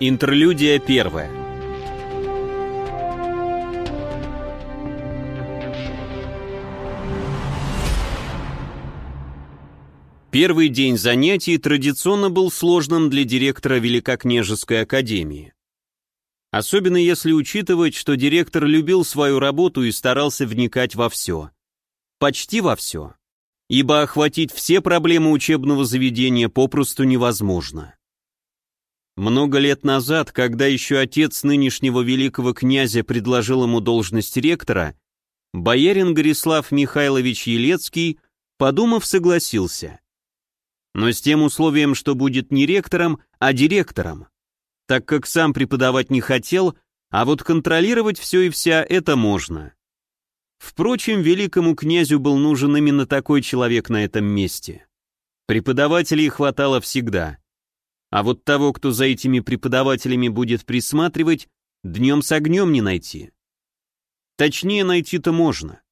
Интерлюдия первая. Первый день занятий традиционно был сложным для директора Великокняжеской академии. Особенно если учитывать, что директор любил свою работу и старался вникать во все. Почти во все. Ибо охватить все проблемы учебного заведения попросту невозможно. Много лет назад, когда еще отец нынешнего великого князя предложил ему должность ректора, боярин Горислав Михайлович Елецкий, подумав, согласился. Но с тем условием, что будет не ректором, а директором, так как сам преподавать не хотел, а вот контролировать все и вся это можно. Впрочем, великому князю был нужен именно такой человек на этом месте. Преподавателей хватало всегда. А вот того, кто за этими преподавателями будет присматривать, днем с огнем не найти. Точнее, найти-то можно.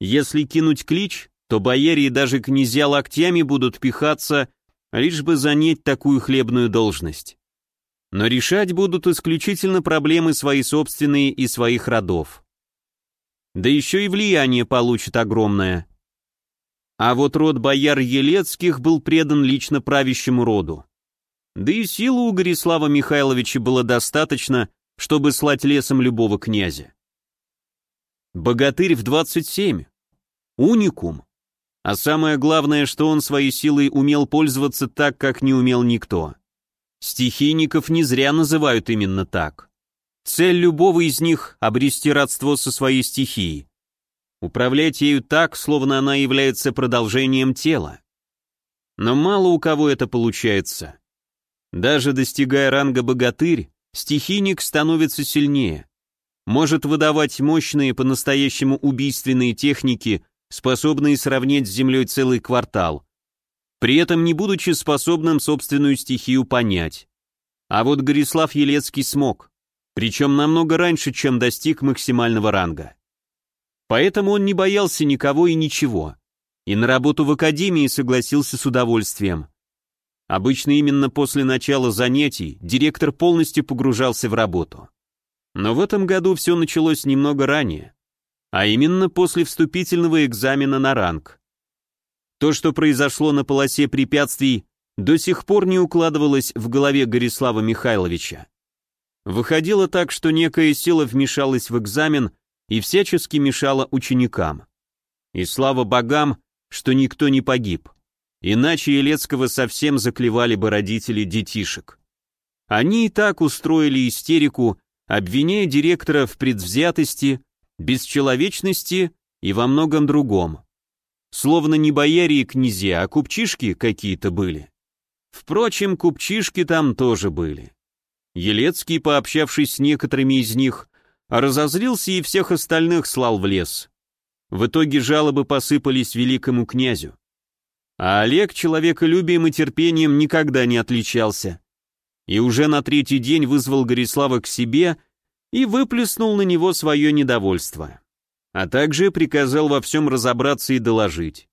Если кинуть клич, то бояре и даже князья локтями будут пихаться, лишь бы занять такую хлебную должность. Но решать будут исключительно проблемы свои собственные и своих родов. Да еще и влияние получит огромное. А вот род бояр Елецких был предан лично правящему роду. Да и силы у Горислава Михайловича было достаточно, чтобы слать лесом любого князя. Богатырь в 27. Уникум. А самое главное, что он своей силой умел пользоваться так, как не умел никто. Стихийников не зря называют именно так. Цель любого из них — обрести родство со своей стихией. Управлять ею так, словно она является продолжением тела. Но мало у кого это получается. Даже достигая ранга богатырь, стихийник становится сильнее. Может выдавать мощные, по-настоящему убийственные техники, способные сравнять с землей целый квартал. При этом не будучи способным собственную стихию понять. А вот Горислав Елецкий смог. Причем намного раньше, чем достиг максимального ранга. Поэтому он не боялся никого и ничего. И на работу в академии согласился с удовольствием. Обычно именно после начала занятий директор полностью погружался в работу. Но в этом году все началось немного ранее, а именно после вступительного экзамена на ранг. То, что произошло на полосе препятствий, до сих пор не укладывалось в голове Горислава Михайловича. Выходило так, что некая сила вмешалась в экзамен и всячески мешала ученикам. И слава богам, что никто не погиб. Иначе Елецкого совсем заклевали бы родители детишек. Они и так устроили истерику, обвиняя директора в предвзятости, бесчеловечности и во многом другом. Словно не бояре и князья, а купчишки какие-то были. Впрочем, купчишки там тоже были. Елецкий, пообщавшись с некоторыми из них, разозлился и всех остальных слал в лес. В итоге жалобы посыпались великому князю. А Олег человеколюбием и терпением никогда не отличался. И уже на третий день вызвал Горислава к себе и выплеснул на него свое недовольство. А также приказал во всем разобраться и доложить.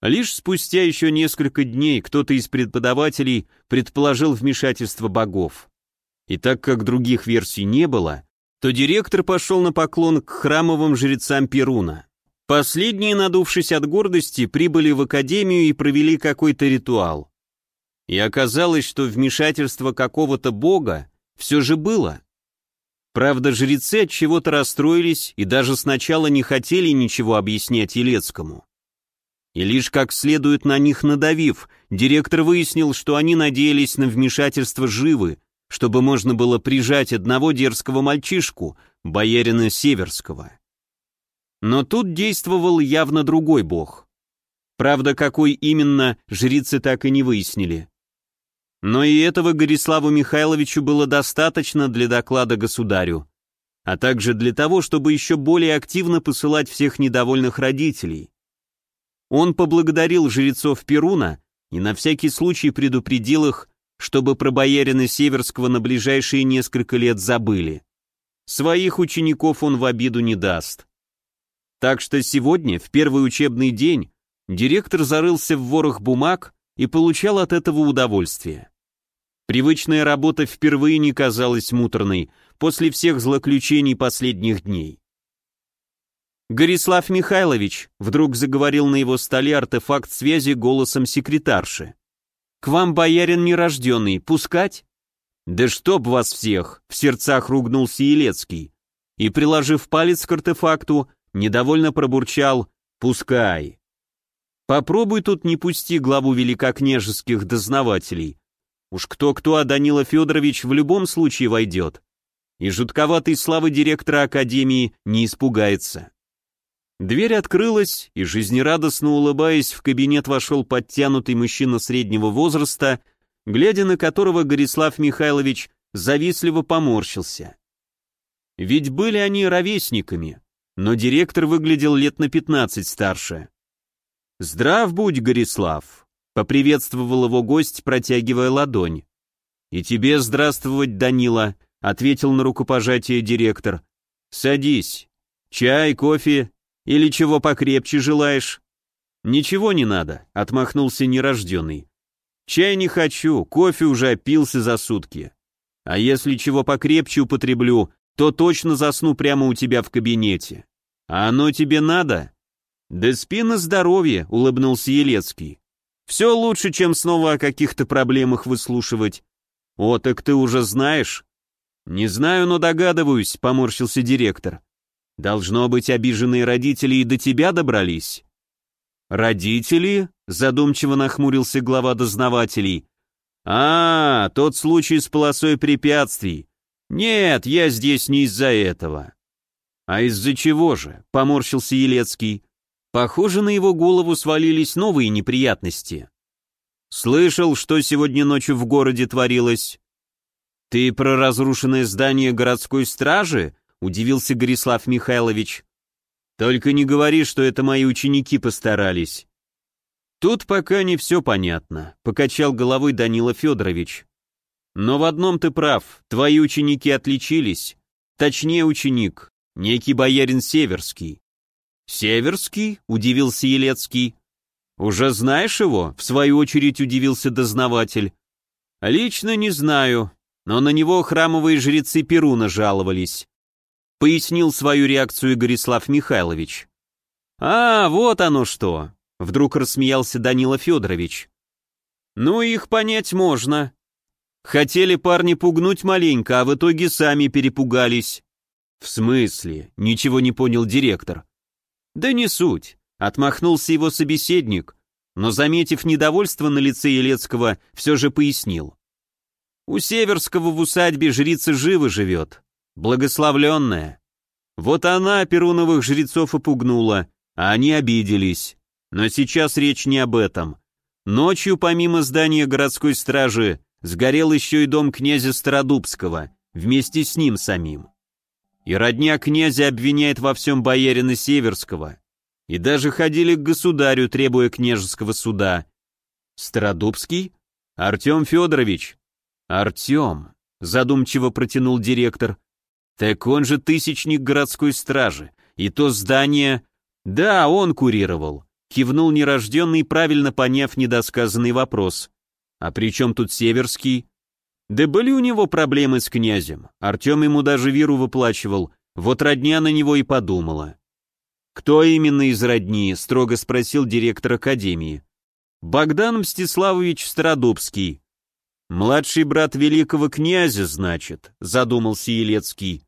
Лишь спустя еще несколько дней кто-то из преподавателей предположил вмешательство богов. И так как других версий не было, то директор пошел на поклон к храмовым жрецам Перуна. Последние, надувшись от гордости, прибыли в академию и провели какой-то ритуал. И оказалось, что вмешательство какого-то бога все же было. Правда, жрецы от чего-то расстроились и даже сначала не хотели ничего объяснять Елецкому. И лишь как следует на них надавив, директор выяснил, что они надеялись на вмешательство живы, чтобы можно было прижать одного дерзкого мальчишку, боярина Северского. Но тут действовал явно другой бог. Правда, какой именно, жрицы так и не выяснили. Но и этого Гориславу Михайловичу было достаточно для доклада государю, а также для того, чтобы еще более активно посылать всех недовольных родителей. Он поблагодарил жрецов Перуна и на всякий случай предупредил их, чтобы про боярина Северского на ближайшие несколько лет забыли. Своих учеников он в обиду не даст. Так что сегодня, в первый учебный день, директор зарылся в ворох бумаг и получал от этого удовольствие. Привычная работа впервые не казалась муторной после всех злоключений последних дней. «Горислав Михайлович», — вдруг заговорил на его столе артефакт связи голосом секретарши. «К вам боярин нерожденный, пускать?» «Да чтоб вас всех!» — в сердцах ругнулся Елецкий. И, приложив палец к артефакту, недовольно пробурчал «Пускай». Попробуй тут не пусти главу великокняжеских дознавателей. Уж кто-кто, а Данила Федорович в любом случае войдет. И жутковатой славы директора Академии не испугается. Дверь открылась, и жизнерадостно улыбаясь, в кабинет вошел подтянутый мужчина среднего возраста, глядя на которого Горислав Михайлович завистливо поморщился. Ведь были они ровесниками, но директор выглядел лет на пятнадцать старше. «Здрав будь, Горислав!» — поприветствовал его гость, протягивая ладонь. «И тебе здравствовать, Данила!» — ответил на рукопожатие директор. «Садись. Чай, кофе или чего покрепче желаешь?» «Ничего не надо», — отмахнулся нерожденный. «Чай не хочу, кофе уже опился за сутки. А если чего покрепче употреблю, то точно засну прямо у тебя в кабинете. А оно тебе надо?» «Да спи на здоровье», — улыбнулся Елецкий. «Все лучше, чем снова о каких-то проблемах выслушивать. О, так ты уже знаешь?» «Не знаю, но догадываюсь», — поморщился директор. Должно быть, обиженные родители и до тебя добрались. Родители? Задумчиво нахмурился глава дознавателей. А, тот случай с полосой препятствий. Нет, я здесь не из-за этого. А из-за чего же? Поморщился Елецкий. Похоже, на его голову свалились новые неприятности. Слышал, что сегодня ночью в городе творилось. Ты про разрушенное здание городской стражи? — удивился Горислав Михайлович. «Только не говори, что это мои ученики постарались». «Тут пока не все понятно», — покачал головой Данила Федорович. «Но в одном ты прав, твои ученики отличились. Точнее, ученик, некий боярин Северский». «Северский?» — удивился Елецкий. «Уже знаешь его?» — в свою очередь удивился дознаватель. «Лично не знаю, но на него храмовые жрецы Перуна жаловались пояснил свою реакцию Горислав Михайлович. «А, вот оно что!» — вдруг рассмеялся Данила Федорович. «Ну, их понять можно. Хотели парни пугнуть маленько, а в итоге сами перепугались». «В смысле?» — ничего не понял директор. «Да не суть», — отмахнулся его собеседник, но, заметив недовольство на лице Елецкого, все же пояснил. «У Северского в усадьбе жрица живо живет, благословленная. Вот она перуновых жрецов опугнула, а они обиделись. Но сейчас речь не об этом. Ночью, помимо здания городской стражи, сгорел еще и дом князя Стародубского, вместе с ним самим. И родня князя обвиняет во всем боярина Северского. И даже ходили к государю, требуя княжеского суда. Стародубский? Артем Федорович. Артем, задумчиво протянул директор, так он же тысячник городской стражи. И то здание... Да, он курировал. Кивнул нерожденный, правильно поняв недосказанный вопрос. А при чем тут Северский? Да были у него проблемы с князем. Артем ему даже виру выплачивал. Вот родня на него и подумала. «Кто именно из родни?» — строго спросил директор академии. «Богдан Мстиславович Стародубский». «Младший брат великого князя, значит», — задумался Елецкий.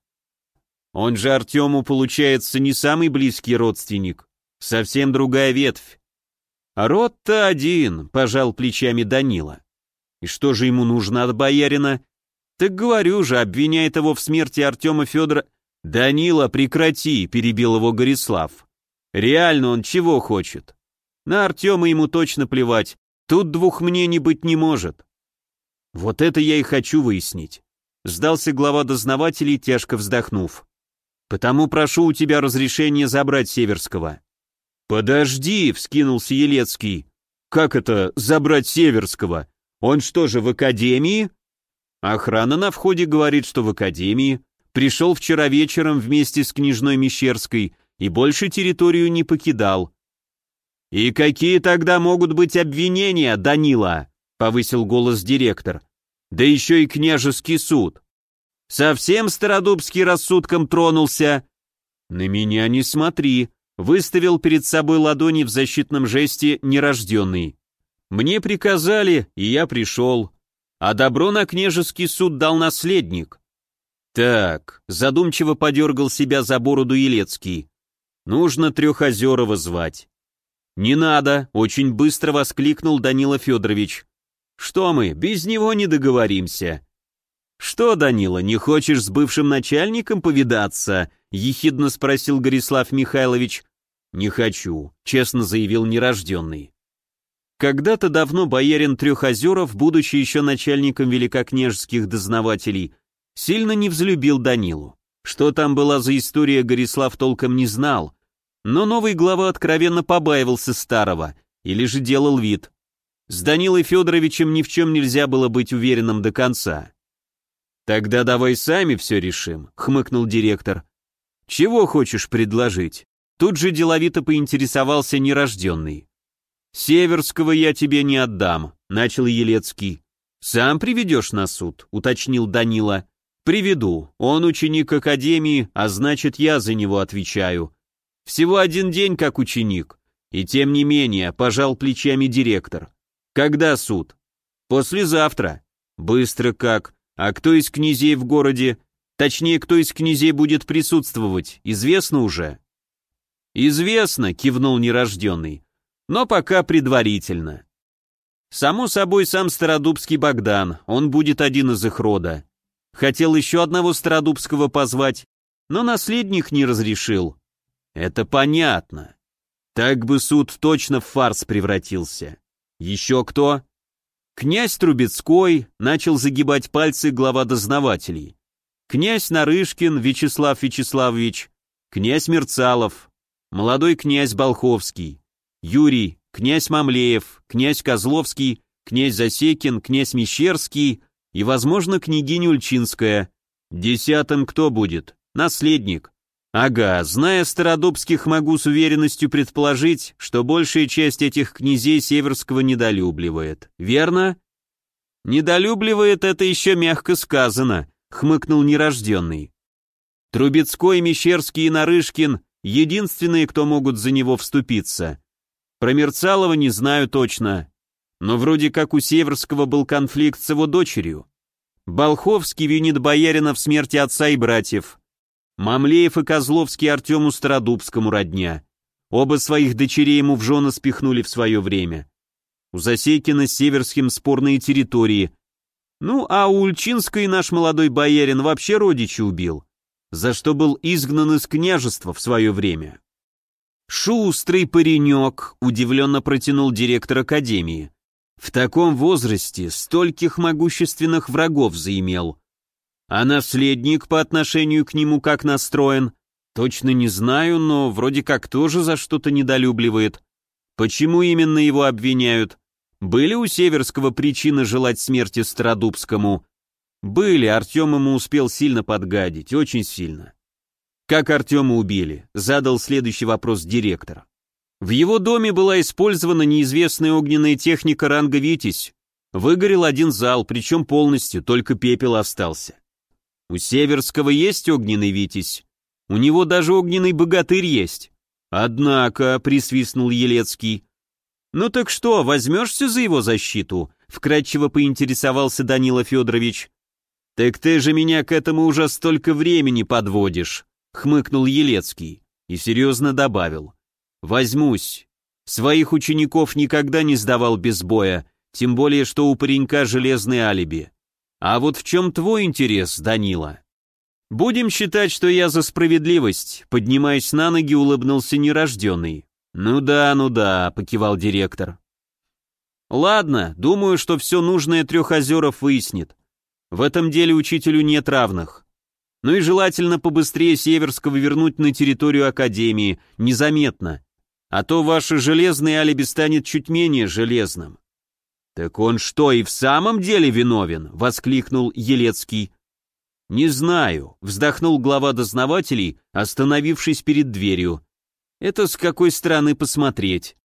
Он же Артему, получается, не самый близкий родственник. Совсем другая ветвь. Род-то один, пожал плечами Данила. И что же ему нужно от боярина? Так говорю же, обвиняет его в смерти Артема Федора... Данила, прекрати, перебил его Горислав. Реально он чего хочет? На Артема ему точно плевать. Тут двух мнений быть не может. Вот это я и хочу выяснить. Сдался глава дознавателей, тяжко вздохнув. Потому прошу у тебя разрешения забрать Северского». «Подожди», — вскинулся Елецкий. «Как это забрать Северского? Он что же, в академии?» Охрана на входе говорит, что в академии. Пришел вчера вечером вместе с княжной Мещерской и больше территорию не покидал. «И какие тогда могут быть обвинения, Данила?» — повысил голос директор. Да еще и княжеский суд. Совсем Стародубский рассудком тронулся. На меня не смотри, выставил перед собой ладони в защитном жесте нерожденный. Мне приказали, и я пришел. А добро на княжеский суд дал наследник. Так, задумчиво подергал себя за бороду Елецкий. Нужно Трехозерова звать. «Не надо!» — очень быстро воскликнул Данила Федорович. «Что мы, без него не договоримся?» «Что, Данила, не хочешь с бывшим начальником повидаться?» — ехидно спросил Горислав Михайлович. «Не хочу», — честно заявил нерожденный. Когда-то давно боярин Трехозеров, будучи еще начальником великокняжеских дознавателей, сильно не взлюбил Данилу. Что там была за история, Горислав толком не знал, но новый глава откровенно побаивался старого, или же делал вид. С Данилой Федоровичем ни в чем нельзя было быть уверенным до конца. «Тогда давай сами все решим», — хмыкнул директор. «Чего хочешь предложить?» Тут же деловито поинтересовался нерожденный. «Северского я тебе не отдам», — начал Елецкий. «Сам приведешь на суд», — уточнил Данила. «Приведу. Он ученик академии, а значит, я за него отвечаю. Всего один день как ученик. И тем не менее, пожал плечами директор. Когда суд? Послезавтра. Быстро как. А кто из князей в городе? Точнее, кто из князей будет присутствовать, известно уже? Известно, кивнул нерожденный. Но пока предварительно. Само собой, сам Стародубский Богдан, он будет один из их рода. Хотел еще одного Стародубского позвать, но наследник не разрешил. Это понятно. Так бы суд точно в фарс превратился. Еще кто? Князь Трубецкой начал загибать пальцы глава дознавателей. Князь Нарышкин Вячеслав Вячеславович, князь Мерцалов, молодой князь Болховский, Юрий, князь Мамлеев, князь Козловский, князь Засекин, князь Мещерский и, возможно, княгиня Ульчинская. Десятым кто будет? Наследник. Ага, зная Стародубских, могу с уверенностью предположить, что большая часть этих князей Северского недолюбливает. Верно? Недолюбливает это еще мягко сказано, хмыкнул нерожденный. Трубецкой, Мещерский и Нарышкин — единственные, кто могут за него вступиться. Про Мерцалова не знаю точно, но вроде как у Северского был конфликт с его дочерью. Болховский винит боярина в смерти отца и братьев, Мамлеев и Козловский Артему Стародубскому родня. Оба своих дочерей ему в жены спихнули в свое время. У Засейкина с Северским спорные территории. Ну, а у Ульчинской наш молодой боярин вообще родича убил, за что был изгнан из княжества в свое время. «Шустрый паренек», — удивленно протянул директор академии. «В таком возрасте стольких могущественных врагов заимел. А наследник по отношению к нему как настроен? Точно не знаю, но вроде как тоже за что-то недолюбливает. Почему именно его обвиняют? Были у Северского причины желать смерти Стародубскому? Были, Артем ему успел сильно подгадить, очень сильно. Как Артема убили? Задал следующий вопрос директор. В его доме была использована неизвестная огненная техника ранга «Витязь». Выгорел один зал, причем полностью, только пепел остался. У Северского есть огненный Витязь. У него даже огненный богатырь есть. Однако, присвистнул Елецкий. Ну так что, возьмешься за его защиту? Вкратчиво поинтересовался Данила Федорович. Так ты же меня к этому уже столько времени подводишь, хмыкнул Елецкий и серьезно добавил. Возьмусь. Своих учеников никогда не сдавал без боя, тем более, что у паренька железный алиби. А вот в чем твой интерес, Данила? Будем считать, что я за справедливость, поднимаясь на ноги, улыбнулся нерожденный. Ну да, ну да, покивал директор. Ладно, думаю, что все нужное Трехозеров выяснит. В этом деле учителю нет равных. Ну и желательно побыстрее Северского вернуть на территорию Академии, незаметно. А то ваше железное алиби станет чуть менее железным. «Так он что, и в самом деле виновен?» — воскликнул Елецкий. «Не знаю», — вздохнул глава дознавателей, остановившись перед дверью. «Это с какой стороны посмотреть?»